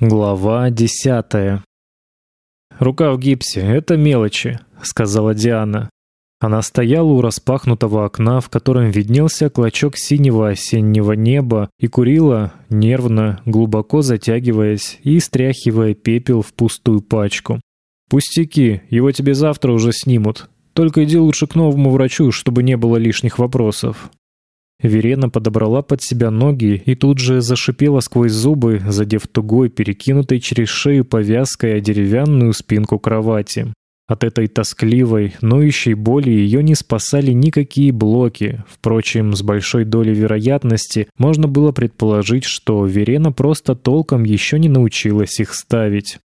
Глава десятая. «Рука в гипсе — это мелочи», — сказала Диана. Она стояла у распахнутого окна, в котором виднелся клочок синего осеннего неба, и курила, нервно, глубоко затягиваясь и стряхивая пепел в пустую пачку. «Пустяки, его тебе завтра уже снимут. Только иди лучше к новому врачу, чтобы не было лишних вопросов». Верена подобрала под себя ноги и тут же зашипела сквозь зубы, задев тугой, перекинутой через шею повязкой о деревянную спинку кровати. От этой тоскливой, ноющей боли ее не спасали никакие блоки. Впрочем, с большой долей вероятности можно было предположить, что Верена просто толком еще не научилась их ставить.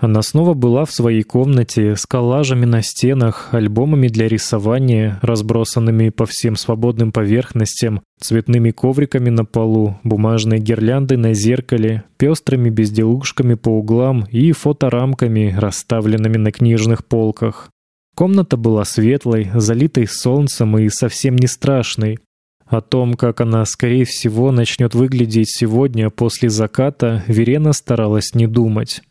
Она снова была в своей комнате с коллажами на стенах, альбомами для рисования, разбросанными по всем свободным поверхностям, цветными ковриками на полу, бумажной гирляндой на зеркале, пестрыми безделушками по углам и фоторамками, расставленными на книжных полках. Комната была светлой, залитой солнцем и совсем не страшной. О том, как она, скорее всего, начнет выглядеть сегодня после заката, Верена старалась не думать.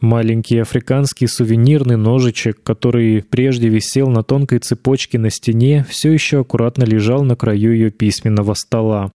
Маленький африканский сувенирный ножичек, который прежде висел на тонкой цепочке на стене, все еще аккуратно лежал на краю ее письменного стола.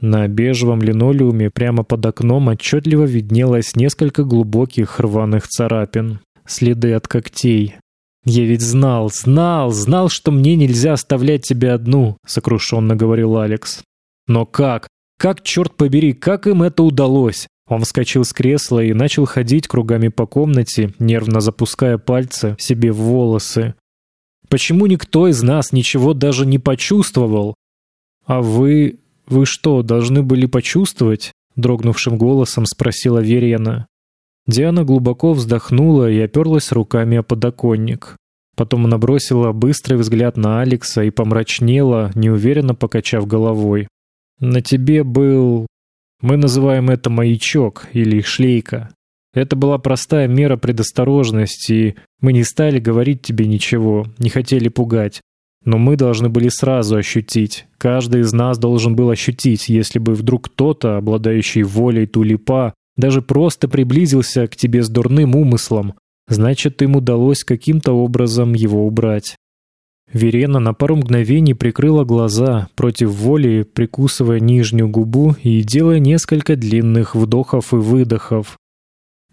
На бежевом линолеуме прямо под окном отчетливо виднелось несколько глубоких рваных царапин, следы от когтей. «Я ведь знал, знал, знал, что мне нельзя оставлять тебя одну», — сокрушенно говорил Алекс. «Но как? Как, черт побери, как им это удалось? Он вскочил с кресла и начал ходить кругами по комнате, нервно запуская пальцы себе в волосы. «Почему никто из нас ничего даже не почувствовал?» «А вы... вы что, должны были почувствовать?» Дрогнувшим голосом спросила Верена. Диана глубоко вздохнула и оперлась руками о подоконник. Потом она бросила быстрый взгляд на Алекса и помрачнела, неуверенно покачав головой. «На тебе был... Мы называем это маячок или шлейка. Это была простая мера предосторожности, мы не стали говорить тебе ничего, не хотели пугать. Но мы должны были сразу ощутить. Каждый из нас должен был ощутить, если бы вдруг кто-то, обладающий волей тулипа, даже просто приблизился к тебе с дурным умыслом, значит, им удалось каким-то образом его убрать. Верена на пару мгновений прикрыла глаза, против воли прикусывая нижнюю губу и делая несколько длинных вдохов и выдохов.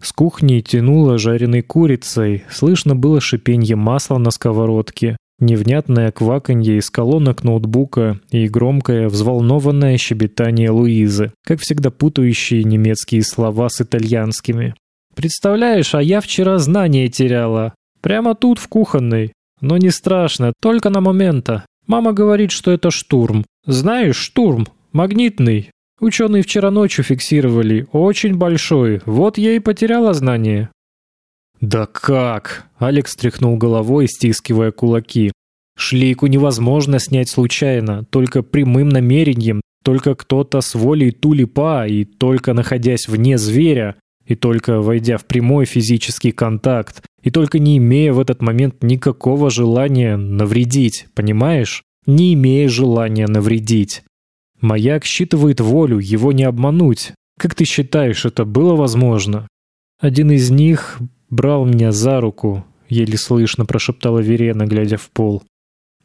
С кухни тянуло жареной курицей, слышно было шипенье масла на сковородке, невнятное кваканье из колонок ноутбука и громкое взволнованное щебетание Луизы, как всегда путающие немецкие слова с итальянскими. «Представляешь, а я вчера знания теряла. Прямо тут, в кухонной. Но не страшно, только на момента. Мама говорит, что это штурм. Знаешь, штурм. Магнитный. Ученые вчера ночью фиксировали. Очень большой. Вот я и потеряла знание. «Да как?» — Алекс тряхнул головой, стискивая кулаки. «Шлейку невозможно снять случайно, только прямым намерением, только кто-то с волей тулипа и только находясь вне зверя. И только войдя в прямой физический контакт, и только не имея в этот момент никакого желания навредить, понимаешь? Не имея желания навредить. Маяк считывает волю, его не обмануть. Как ты считаешь, это было возможно? Один из них брал меня за руку, еле слышно прошептала Верена, глядя в пол.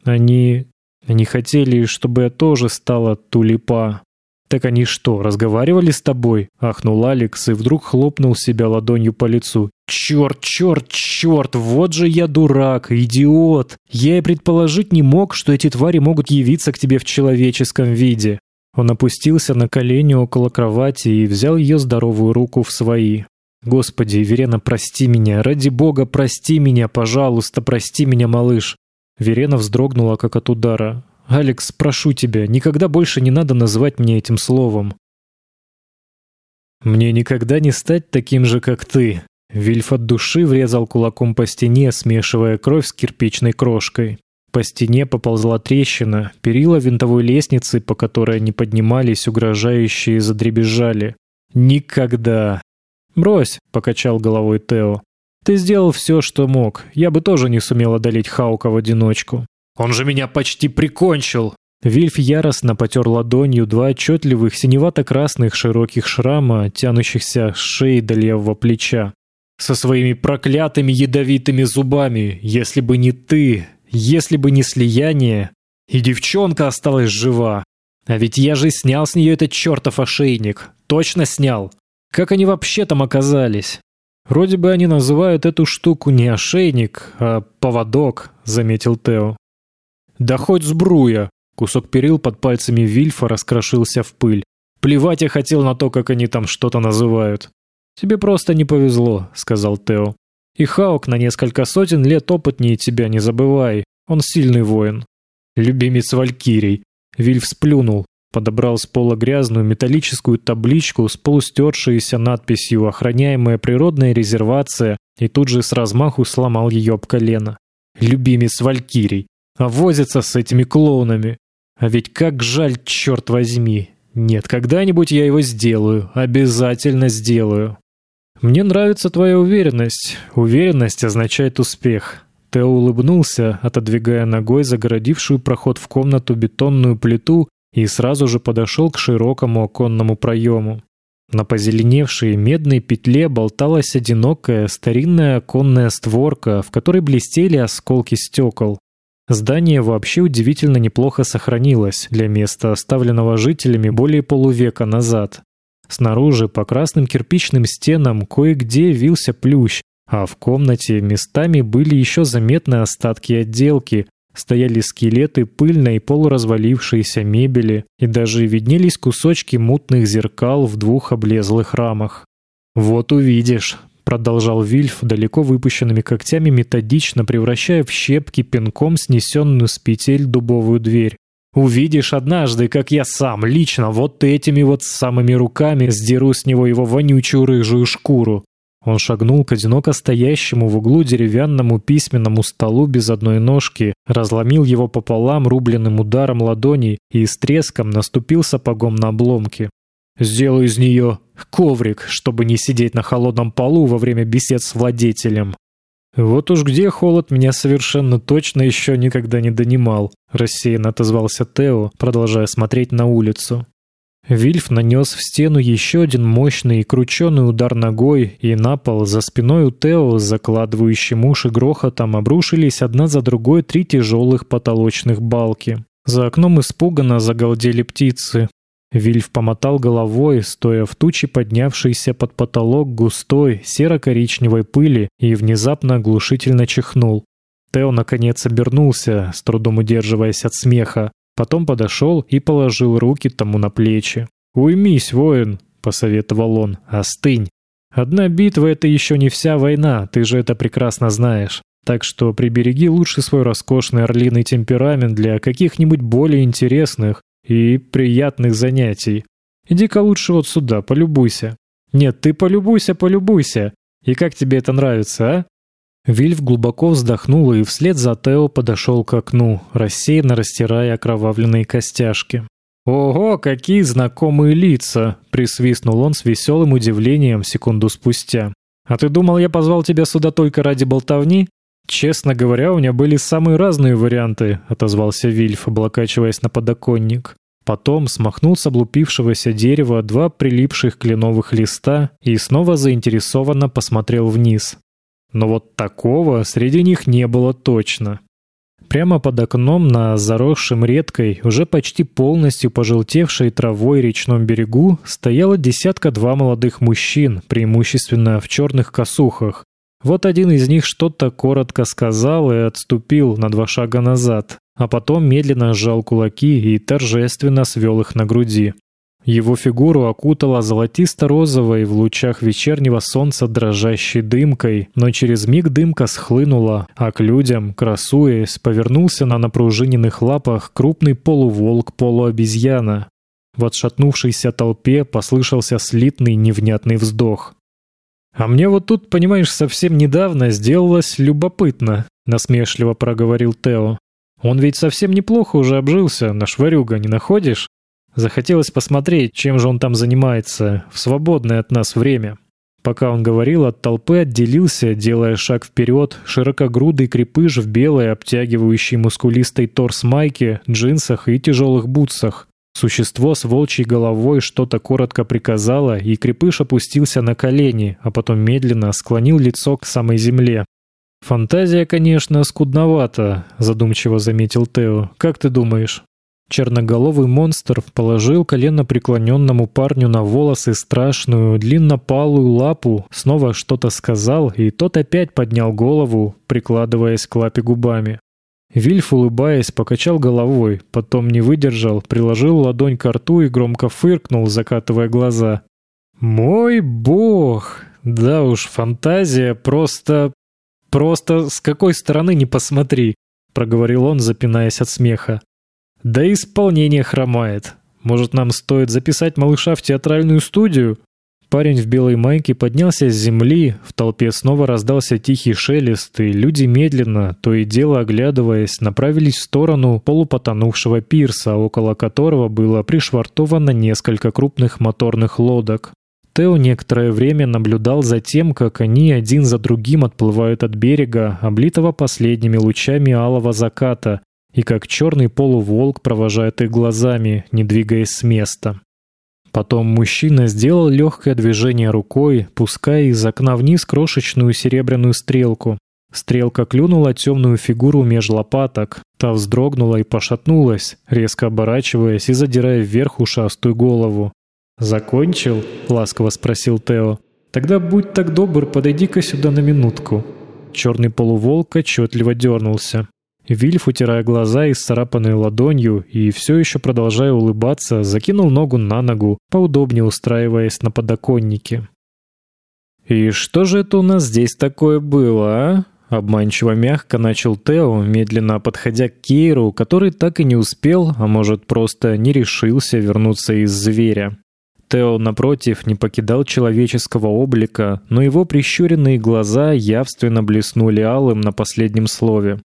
Они... они хотели, чтобы я тоже стала тулипа. «Так они что, разговаривали с тобой?» — ахнул Алекс и вдруг хлопнул себя ладонью по лицу. «Черт, черт, черт, вот же я дурак, идиот! Я и предположить не мог, что эти твари могут явиться к тебе в человеческом виде». Он опустился на колени около кровати и взял ее здоровую руку в свои. «Господи, Верена, прости меня, ради бога, прости меня, пожалуйста, прости меня, малыш!» Верена вздрогнула, как от удара. «Алекс, прошу тебя, никогда больше не надо называть меня этим словом». «Мне никогда не стать таким же, как ты». Вильф от души врезал кулаком по стене, смешивая кровь с кирпичной крошкой. По стене поползла трещина, перила винтовой лестницы, по которой они поднимались, угрожающие задребезжали. «Никогда!» «Брось!» — покачал головой Тео. «Ты сделал все, что мог. Я бы тоже не сумел одолеть Хаука в одиночку. «Он же меня почти прикончил!» Вильф яростно потер ладонью два отчетливых синевато-красных широких шрама, тянущихся с шеи до левого плеча. «Со своими проклятыми ядовитыми зубами! Если бы не ты! Если бы не слияние! И девчонка осталась жива! А ведь я же снял с нее этот чертов ошейник! Точно снял! Как они вообще там оказались?» «Вроде бы они называют эту штуку не ошейник, а поводок», — заметил Тео. «Да хоть сбруя!» Кусок перил под пальцами Вильфа раскрошился в пыль. «Плевать я хотел на то, как они там что-то называют». «Тебе просто не повезло», — сказал Тео. «И Хаук на несколько сотен лет опытнее тебя, не забывай. Он сильный воин». «Любимец Валькирий». Вильф сплюнул, подобрал с пола грязную металлическую табличку с полустершейся надписью «Охраняемая природная резервация» и тут же с размаху сломал ее об колено. «Любимец Валькирий. А возится с этими клоунами. А ведь как жаль, черт возьми. Нет, когда-нибудь я его сделаю. Обязательно сделаю. Мне нравится твоя уверенность. Уверенность означает успех. Тео улыбнулся, отодвигая ногой загородившую проход в комнату бетонную плиту и сразу же подошел к широкому оконному проему. На позеленевшей медной петле болталась одинокая старинная оконная створка, в которой блестели осколки стекол. Здание вообще удивительно неплохо сохранилось для места, оставленного жителями более полувека назад. Снаружи по красным кирпичным стенам кое-где вился плющ, а в комнате местами были еще заметны остатки отделки, стояли скелеты пыльной полуразвалившейся мебели, и даже виднелись кусочки мутных зеркал в двух облезлых рамах. «Вот увидишь», продолжал Вильф, далеко выпущенными когтями методично превращая в щепки пинком снесенную с петель дубовую дверь. «Увидишь однажды, как я сам, лично, вот этими вот самыми руками сдеру с него его вонючую рыжую шкуру». Он шагнул к одиноко стоящему в углу деревянному письменному столу без одной ножки, разломил его пополам рубленным ударом ладони и с треском наступил сапогом на обломки. Сделаю из нее коврик, чтобы не сидеть на холодном полу во время бесед с владетелем. Вот уж где холод меня совершенно точно еще никогда не донимал, рассеянно отозвался Тео, продолжая смотреть на улицу. Вильф нанес в стену еще один мощный и крученый удар ногой, и на пол за спиной у Тео закладывающим уши грохотом обрушились одна за другой три тяжелых потолочных балки. За окном испуганно загалдели птицы. Вильф помотал головой, стоя в туче поднявшейся под потолок густой серо-коричневой пыли и внезапно оглушительно чихнул. Тео наконец обернулся, с трудом удерживаясь от смеха, потом подошел и положил руки тому на плечи. «Уймись, воин!» — посоветовал он. «Остынь! Одна битва — это еще не вся война, ты же это прекрасно знаешь. Так что прибереги лучше свой роскошный орлиный темперамент для каких-нибудь более интересных, и приятных занятий. Иди-ка лучше вот сюда, полюбуйся. Нет, ты полюбуйся, полюбуйся. И как тебе это нравится, а? Вильф глубоко вздохнул и вслед за Тео подошел к окну, рассеянно растирая окровавленные костяшки. «Ого, какие знакомые лица!» — присвистнул он с веселым удивлением секунду спустя. «А ты думал, я позвал тебя сюда только ради болтовни? «Честно говоря, у меня были самые разные варианты», — отозвался Вильф, облокачиваясь на подоконник. Потом смахнул с облупившегося дерева два прилипших кленовых листа и снова заинтересованно посмотрел вниз. Но вот такого среди них не было точно. Прямо под окном на заросшем редкой, уже почти полностью пожелтевшей травой речном берегу стояло десятка-два молодых мужчин, преимущественно в черных косухах, вот один из них что-то коротко сказал и отступил на два шага назад, а потом медленно сжал кулаки и торжественно свел их на груди. Его фигуру окутала золотисто-розовой в лучах вечернего солнца дрожащей дымкой, но через миг дымка схлынула, а к людям, красуясь, повернулся на напружиненных лапах крупный полуволк-полуобезьяна. В отшатнувшейся толпе послышался слитный невнятный вздох. «А мне вот тут, понимаешь, совсем недавно сделалось любопытно», — насмешливо проговорил Тео. «Он ведь совсем неплохо уже обжился, наш ворюга, не находишь? Захотелось посмотреть, чем же он там занимается в свободное от нас время». Пока он говорил, от толпы отделился, делая шаг вперед, широкогрудый крепыш в белой, обтягивающей мускулистой торс майке, джинсах и тяжелых бутсах. Существо с волчьей головой что-то коротко приказало, и крепыш опустился на колени, а потом медленно склонил лицо к самой земле. «Фантазия, конечно, скудновата», — задумчиво заметил Тео. «Как ты думаешь?» Черноголовый монстр положил колено преклоненному парню на волосы страшную длиннопалую лапу, снова что-то сказал, и тот опять поднял голову, прикладываясь к лапе губами. Вильф, улыбаясь, покачал головой, потом не выдержал, приложил ладонь к рту и громко фыркнул, закатывая глаза. «Мой бог! Да уж, фантазия просто... просто с какой стороны не посмотри!» — проговорил он, запинаясь от смеха. Да исполнение хромает. Может, нам стоит записать малыша в театральную студию? Парень в белой майке поднялся с земли, в толпе снова раздался тихий шелест, и люди медленно, то и дело оглядываясь, направились в сторону полупотонувшего пирса, около которого было пришвартовано несколько крупных моторных лодок. Тео некоторое время наблюдал за тем, как они один за другим отплывают от берега, облитого последними лучами алого заката, и как черный полуволк провожает их глазами, не двигаясь с места. Потом мужчина сделал легкое движение рукой, пуская из окна вниз крошечную серебряную стрелку. Стрелка клюнула темную фигуру меж лопаток. Та вздрогнула и пошатнулась, резко оборачиваясь и задирая вверх ушастую голову. «Закончил?» — ласково спросил Тео. «Тогда будь так добр, подойди-ка сюда на минутку». Черный полуволк отчетливо дернулся. Вильф, утирая глаза и сцарапанной ладонью и все еще продолжая улыбаться, закинул ногу на ногу, поудобнее устраиваясь на подоконнике. «И что же это у нас здесь такое было, а?» Обманчиво мягко начал Тео, медленно подходя к Кейру, который так и не успел, а может просто не решился вернуться из зверя. Тео, напротив, не покидал человеческого облика, но его прищуренные глаза явственно блеснули алым на последнем слове.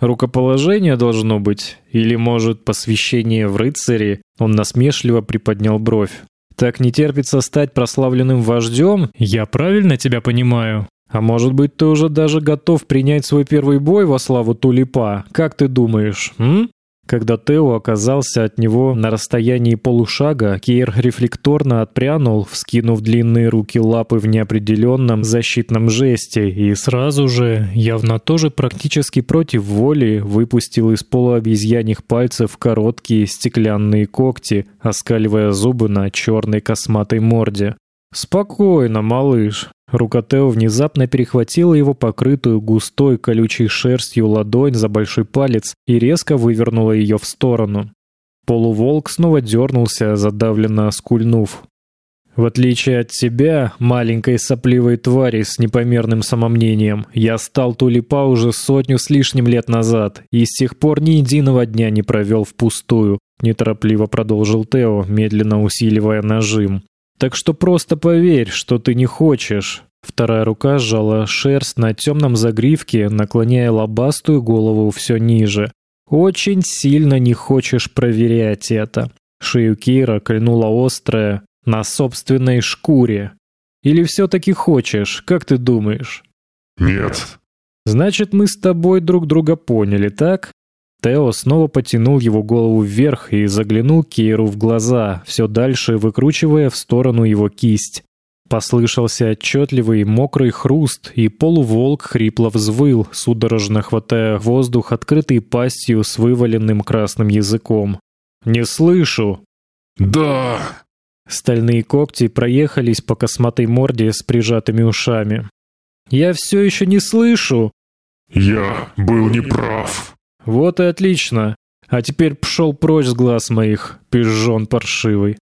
Рукоположение должно быть? Или, может, посвящение в рыцари? Он насмешливо приподнял бровь. Так не терпится стать прославленным вождем? Я правильно тебя понимаю? А может быть, ты уже даже готов принять свой первый бой во славу Тулипа? Как ты думаешь, м? Когда Тео оказался от него на расстоянии полушага, Кейр рефлекторно отпрянул, вскинув длинные руки-лапы в неопределенном защитном жесте, и сразу же, явно тоже практически против воли, выпустил из полуобезьяньих пальцев короткие стеклянные когти, оскаливая зубы на черной косматой морде. «Спокойно, малыш. Рука Тео внезапно перехватила его покрытую густой колючей шерстью ладонь за большой палец и резко вывернула ее в сторону. Полуволк снова дернулся, задавленно скульнув. В отличие от тебя, маленькой сопливой твари с непомерным самомнением, я стал тулипа уже сотню с лишним лет назад и с тех пор ни единого дня не провел впустую, неторопливо продолжил Тео, медленно усиливая нажим. Так что просто поверь, что ты не хочешь. Вторая рука сжала шерсть на темном загривке, наклоняя лобастую голову все ниже. Очень сильно не хочешь проверять это. Шею Кира кольнула острая на собственной шкуре. Или все-таки хочешь, как ты думаешь? Нет. Значит, мы с тобой друг друга поняли, так? Тео снова потянул его голову вверх и заглянул Кейру в глаза, все дальше выкручивая в сторону его кисть. Послышался отчетливый мокрый хруст, и полуволк хрипло взвыл, судорожно хватая воздух открытой пастью с вываленным красным языком. «Не слышу!» «Да!» Стальные когти проехались по косматой морде с прижатыми ушами. «Я все еще не слышу!» «Я был неправ!» «Вот и отлично. А теперь пшел прочь с глаз моих, пижон паршивый».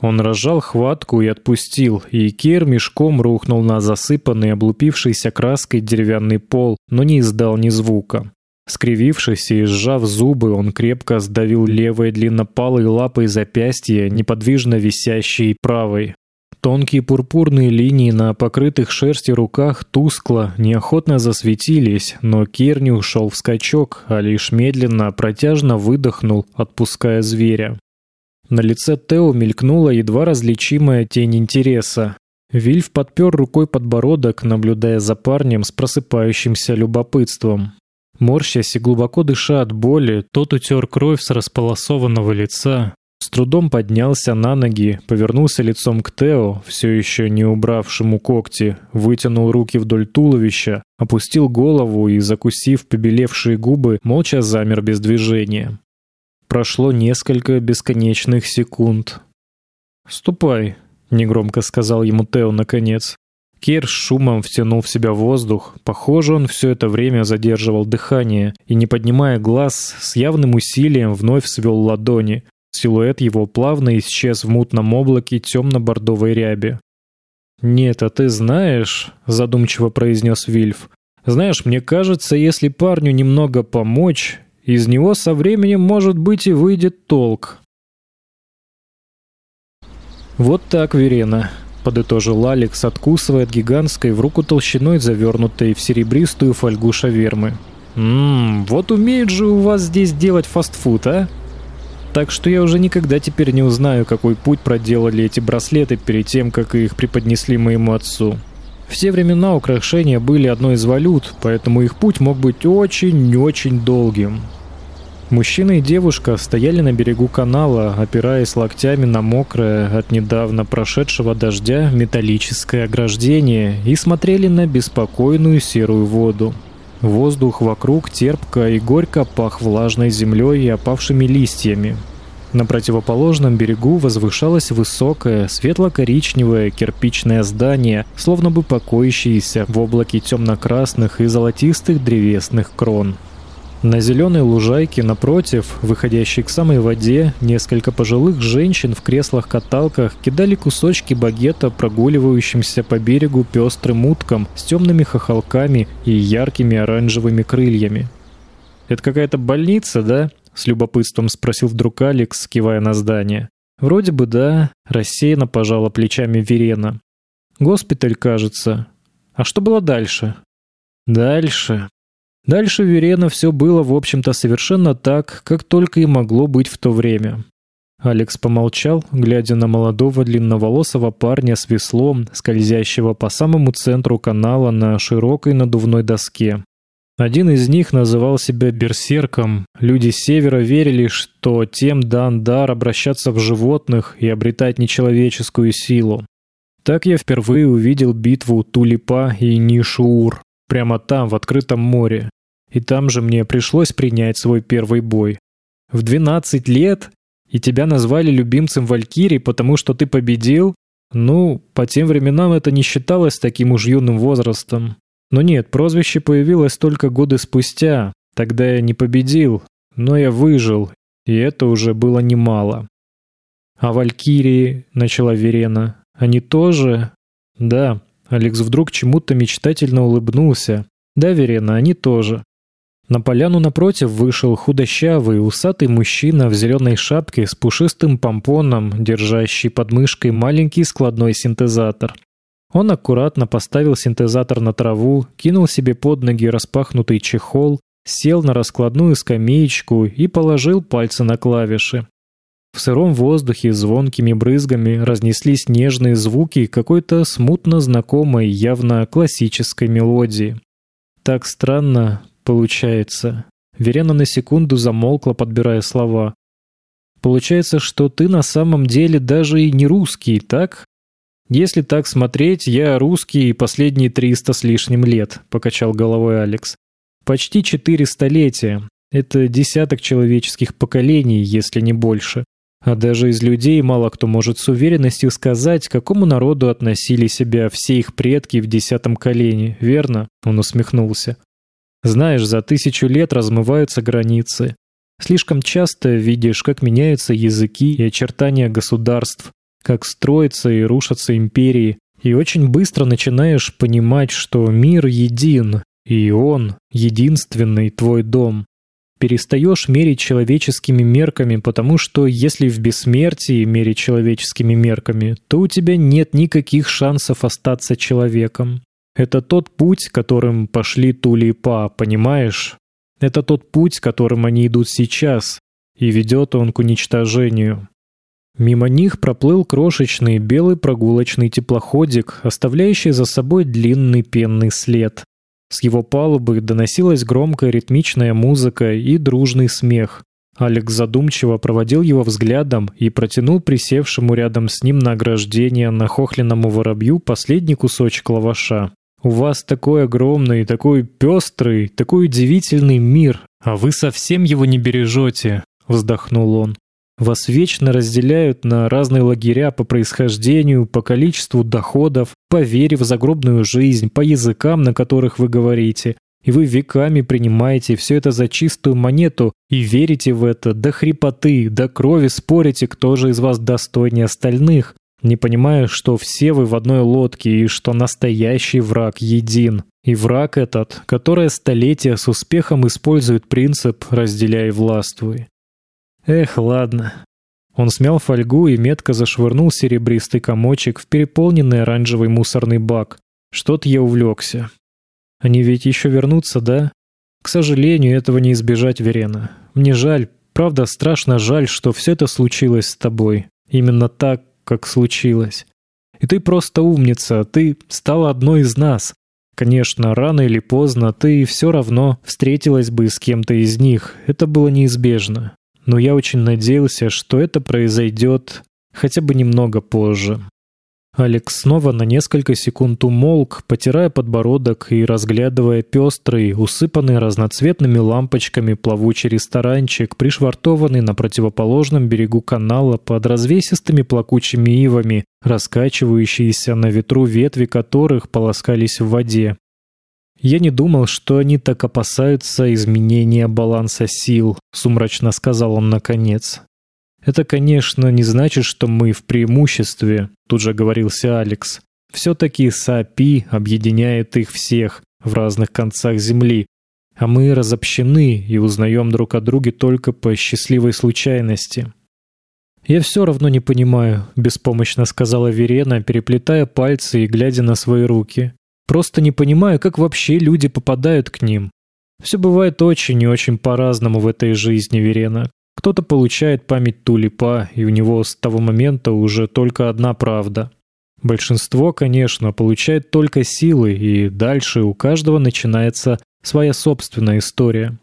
Он разжал хватку и отпустил, и Кер мешком рухнул на засыпанный облупившейся краской деревянный пол, но не издал ни звука. Скривившись и сжав зубы, он крепко сдавил левой длиннопалой лапой запястье, неподвижно висящей правой. Тонкие пурпурные линии на покрытых шерстью руках тускло, неохотно засветились, но Кир не ушел в скачок, а лишь медленно, протяжно выдохнул, отпуская зверя. На лице Тео мелькнула едва различимая тень интереса. Вильф подпер рукой подбородок, наблюдая за парнем с просыпающимся любопытством. Морщась и глубоко дыша от боли, тот утер кровь с располосованного лица, с трудом поднялся на ноги, повернулся лицом к Тео, все еще не убравшему когти, вытянул руки вдоль туловища, опустил голову и, закусив побелевшие губы, молча замер без движения. Прошло несколько бесконечных секунд. «Ступай», негромко сказал ему Тео наконец. Кир шумом втянул в себя воздух. Похоже, он все это время задерживал дыхание и, не поднимая глаз, с явным усилием вновь свел ладони. Силуэт его плавно исчез в мутном облаке темно-бордовой ряби. «Нет, а ты знаешь», — задумчиво произнес Вильф, «знаешь, мне кажется, если парню немного помочь, из него со временем, может быть, и выйдет толк. «Вот так, Верена», — подытожил Алекс, откусывая от гигантской в руку толщиной завернутой в серебристую фольгу шавермы. «Ммм, вот умеют же у вас здесь делать фастфуд, а?» Так что я уже никогда теперь не узнаю, какой путь проделали эти браслеты перед тем, как их преподнесли моему отцу. Все времена украшения были одной из валют, поэтому их путь мог быть очень-очень долгим. Мужчина и девушка стояли на берегу канала, опираясь локтями на мокрое от недавно прошедшего дождя металлическое ограждение и смотрели на беспокойную серую воду. Воздух вокруг терпко и горько пах влажной землей и опавшими листьями. На противоположном берегу возвышалось высокое, светло-коричневое кирпичное здание, словно бы покоящееся в облаке темно-красных и золотистых древесных крон. На зеленой лужайке напротив, выходящей к самой воде, несколько пожилых женщин в креслах-каталках кидали кусочки багета прогуливающимся по берегу пестрым уткам с темными хохолками и яркими оранжевыми крыльями. «Это какая-то больница, да?» — с любопытством спросил вдруг Алекс, кивая на здание. «Вроде бы да», — рассеянно пожала плечами Верена. «Госпиталь, кажется. А что было дальше?» «Дальше», Дальше Верена все было, в общем-то, совершенно так, как только и могло быть в то время. Алекс помолчал, глядя на молодого длинноволосого парня с веслом, скользящего по самому центру канала на широкой надувной доске. Один из них называл себя берсерком. Люди севера верили, что тем дан дар обращаться в животных и обретать нечеловеческую силу. Так я впервые увидел битву Тулипа и Нишуур. Прямо там, в открытом море. И там же мне пришлось принять свой первый бой. В 12 лет? И тебя назвали любимцем Валькирии, потому что ты победил? Ну, по тем временам это не считалось таким уж юным возрастом. Но нет, прозвище появилось только годы спустя. Тогда я не победил, но я выжил, и это уже было немало. А Валькирии, начала Верена, они тоже? Да, Алекс вдруг чему-то мечтательно улыбнулся. Да, Верена, они тоже. На поляну напротив вышел худощавый, усатый мужчина в зеленой шапке с пушистым помпоном, держащий под мышкой маленький складной синтезатор. Он аккуратно поставил синтезатор на траву, кинул себе под ноги распахнутый чехол, сел на раскладную скамеечку и положил пальцы на клавиши. В сыром воздухе звонкими брызгами разнеслись нежные звуки какой-то смутно знакомой, явно классической мелодии. Так странно получается. Верена на секунду замолкла, подбирая слова. Получается, что ты на самом деле даже и не русский, так? Если так смотреть, я русский последние триста с лишним лет, покачал головой Алекс. Почти четыре столетия. Это десяток человеческих поколений, если не больше. А даже из людей мало кто может с уверенностью сказать, какому народу относили себя все их предки в десятом колене, верно? Он усмехнулся. Знаешь, за тысячу лет размываются границы. Слишком часто видишь, как меняются языки и очертания государств, как строятся и рушатся империи, и очень быстро начинаешь понимать, что мир един, и он единственный твой дом перестаешь мерить человеческими мерками, потому что если в бессмертии мерить человеческими мерками, то у тебя нет никаких шансов остаться человеком. Это тот путь, которым пошли Тули и Па, понимаешь? Это тот путь, которым они идут сейчас, и ведет он к уничтожению. Мимо них проплыл крошечный белый прогулочный теплоходик, оставляющий за собой длинный пенный след. С его палубы доносилась громкая ритмичная музыка и дружный смех. Алекс задумчиво проводил его взглядом и протянул присевшему рядом с ним на ограждение нахохленному воробью последний кусочек лаваша. «У вас такой огромный, такой пестрый, такой удивительный мир, а вы совсем его не бережете», — вздохнул он. Вас вечно разделяют на разные лагеря по происхождению, по количеству доходов, по вере в загробную жизнь, по языкам, на которых вы говорите. И вы веками принимаете все это за чистую монету и верите в это до хрипоты, до крови спорите, кто же из вас достойнее остальных, не понимая, что все вы в одной лодке и что настоящий враг един. И враг этот, который столетия с успехом использует принцип «разделяй властвуй». Эх, ладно. Он смял фольгу и метко зашвырнул серебристый комочек в переполненный оранжевый мусорный бак. Что-то я увлекся. Они ведь еще вернутся, да? К сожалению, этого не избежать, Верена. Мне жаль, правда, страшно жаль, что все это случилось с тобой. Именно так, как случилось. И ты просто умница, ты стала одной из нас. Конечно, рано или поздно ты все равно встретилась бы с кем-то из них. Это было неизбежно но я очень надеялся, что это произойдет хотя бы немного позже. Алекс снова на несколько секунд умолк, потирая подбородок и разглядывая пестрый, усыпанный разноцветными лампочками плавучий ресторанчик, пришвартованный на противоположном берегу канала под развесистыми плакучими ивами, раскачивающиеся на ветру ветви которых полоскались в воде. «Я не думал, что они так опасаются изменения баланса сил», — сумрачно сказал он наконец. «Это, конечно, не значит, что мы в преимуществе», — тут же говорился Алекс. «Все-таки САПИ объединяет их всех в разных концах Земли, а мы разобщены и узнаем друг о друге только по счастливой случайности». «Я все равно не понимаю», — беспомощно сказала Верена, переплетая пальцы и глядя на свои руки. Просто не понимаю, как вообще люди попадают к ним. Все бывает очень и очень по-разному в этой жизни, Верена. Кто-то получает память тулипа, и у него с того момента уже только одна правда. Большинство, конечно, получает только силы, и дальше у каждого начинается своя собственная история.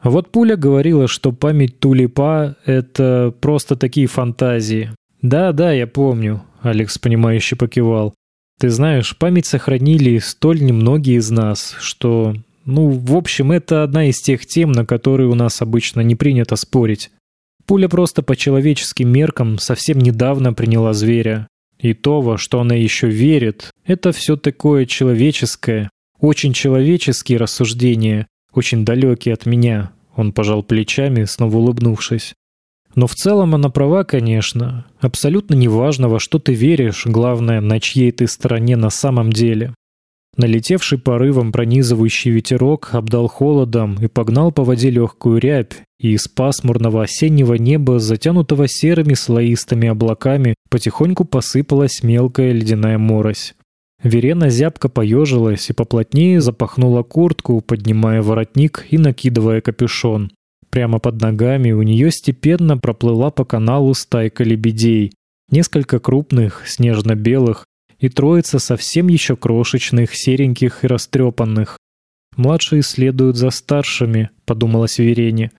А вот Пуля говорила, что память тулипа — это просто такие фантазии. «Да-да, я помню», — Алекс понимающе покивал. Ты знаешь, память сохранили столь немногие из нас, что... Ну, в общем, это одна из тех тем, на которые у нас обычно не принято спорить. Пуля просто по человеческим меркам совсем недавно приняла зверя. И то, во что она еще верит, это все такое человеческое, очень человеческие рассуждения, очень далекие от меня. Он пожал плечами, снова улыбнувшись. Но в целом она права, конечно. Абсолютно неважно, во что ты веришь, главное, на чьей ты стороне на самом деле. Налетевший порывом пронизывающий ветерок обдал холодом и погнал по воде легкую рябь, и из пасмурного осеннего неба, затянутого серыми слоистыми облаками, потихоньку посыпалась мелкая ледяная морось. Верена зябко поежилась и поплотнее запахнула куртку, поднимая воротник и накидывая капюшон. Прямо под ногами у нее степенно проплыла по каналу стайка лебедей, несколько крупных, снежно-белых, и троица совсем еще крошечных, сереньких и растрепанных. «Младшие следуют за старшими», — подумала Верене.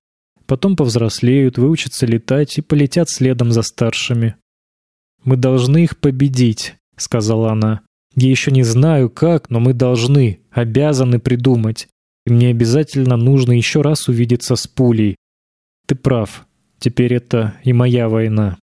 «Потом повзрослеют, выучатся летать и полетят следом за старшими». «Мы должны их победить», — сказала она. «Я еще не знаю, как, но мы должны, обязаны придумать и мне обязательно нужно еще раз увидеться с пулей. Ты прав. Теперь это и моя война.